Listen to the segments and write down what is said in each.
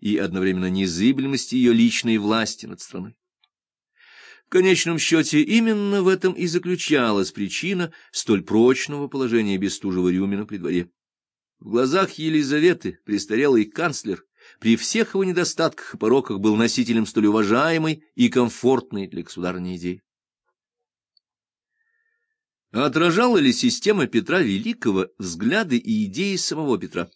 и одновременно незыблемости ее личной власти над страной. В конечном счете именно в этом и заключалась причина столь прочного положения Бестужева-Рюмина при дворе. В глазах Елизаветы престарелый канцлер при всех его недостатках и пороках был носителем столь уважаемой и комфортной для государственной идеи. Отражала ли система Петра Великого взгляды и идеи самого Петра?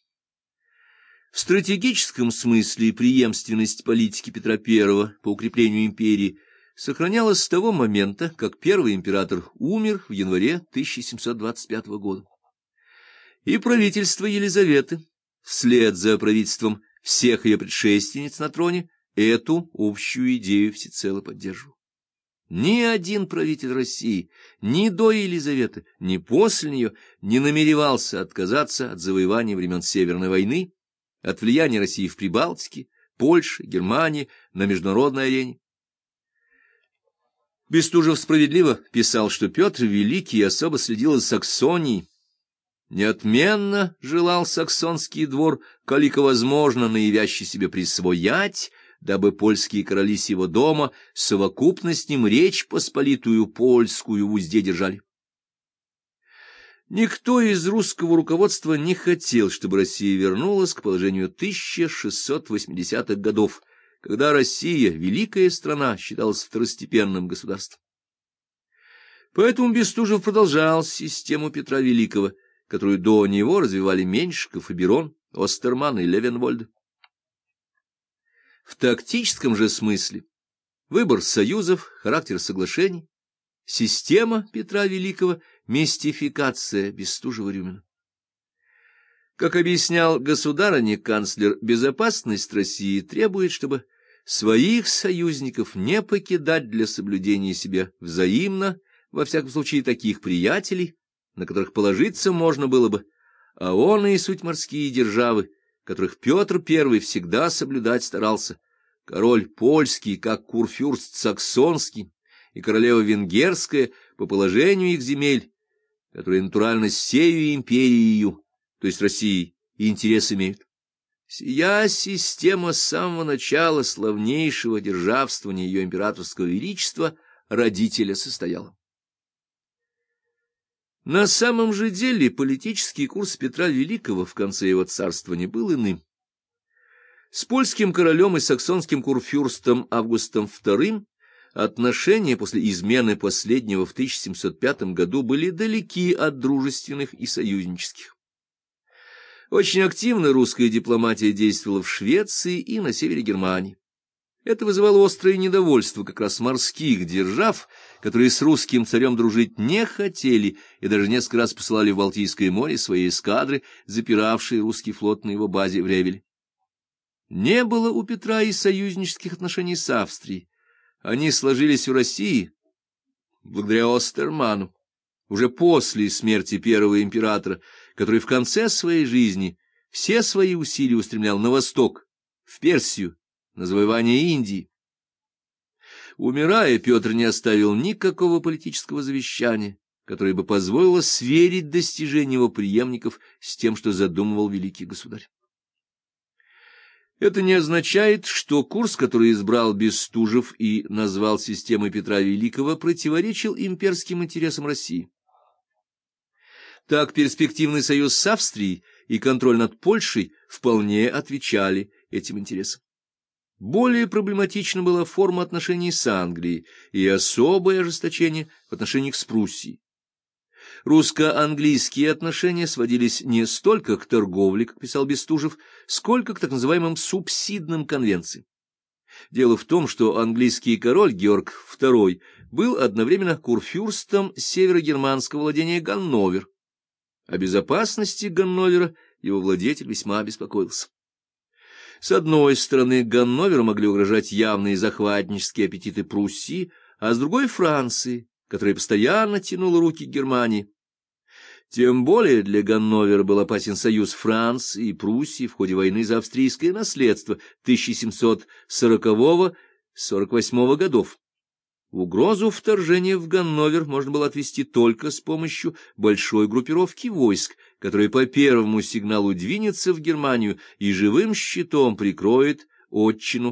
В стратегическом смысле преемственность политики Петра I по укреплению империи сохранялась с того момента, как первый император умер в январе 1725 года. И правительство Елизаветы, вслед за правительством всех ее предшественниц на троне, эту общую идею всецело поддерживал. Ни один правитель России, ни до Елизаветы, ни после нее не намеревался отказаться от завоевания времен Северной войны, от влияния России в Прибалтике, Польше, Германии, на международной арене. Бестужев справедливо писал, что Петр Великий особо следил за Саксонией, неотменно желал саксонский двор, колико возможно, наявящий себе присвоять, дабы польские короли сего дома совокупно с ним речь посполитую польскую в узде держали. Никто из русского руководства не хотел, чтобы Россия вернулась к положению 1680-х годов, когда Россия, великая страна, считалась второстепенным государством. Поэтому Бестужев продолжал систему Петра Великого, которую до него развивали Меньшиков и Берон, Остерман и Левенвольд. В тактическом же смысле выбор союзов, характер соглашений, система Петра Великого, мистификация Бестужева-Рюмина. Как объяснял государыня-канцлер, безопасность России требует, чтобы своих союзников не покидать для соблюдения себе взаимно, во всяком случае, таких приятелей, на которых положиться можно было бы, а он и суть морские державы, которых Петр I всегда соблюдать старался, король польский, как курфюрст саксонский, и королева венгерская по положению их земель, которые натурально сею империю, то есть России, интерес имеют. Сия система с самого начала славнейшего державствования ее императорского величества родителя состояла. На самом же деле политический курс Петра Великого в конце его царствования был иным. С польским королем и саксонским курфюрстом Августом II отношения после измены последнего в 1705 году были далеки от дружественных и союзнических. Очень активно русская дипломатия действовала в Швеции и на севере Германии. Это вызывало острое недовольство как раз морских держав, которые с русским царем дружить не хотели и даже несколько раз посылали в Балтийское море свои эскадры, запиравшие русский флот на его базе в Ревеле. Не было у Петра и союзнических отношений с Австрией. Они сложились в России благодаря Остерману, уже после смерти первого императора, который в конце своей жизни все свои усилия устремлял на восток, в Персию, на завоевание Индии. Умирая, Петр не оставил никакого политического завещания, которое бы позволило сверить достижения его преемников с тем, что задумывал великий государь. Это не означает, что курс, который избрал Бестужев и назвал системой Петра Великого, противоречил имперским интересам России. Так перспективный союз с Австрией и контроль над Польшей вполне отвечали этим интересам. Более проблематична была форма отношений с Англией и особое ожесточение в отношениях с Пруссией. Русско-английские отношения сводились не столько к торговле, как писал Бестужев, сколько к так называемым субсидным конвенциям. Дело в том, что английский король Георг II был одновременно курфюрстом северогерманского владения Ганновер. О безопасности Ганновера его владетель весьма беспокоился. С одной стороны, Ганноверу могли угрожать явные захватнические аппетиты Пруссии, а с другой — Франции, которая постоянно тянула руки Германии. Тем более для Ганновера был опасен союз Франции и Пруссии в ходе войны за австрийское наследство 1740-48 годов. Угрозу вторжения в Ганновер можно было отвести только с помощью большой группировки войск, которая по первому сигналу двинется в Германию и живым щитом прикроет отчину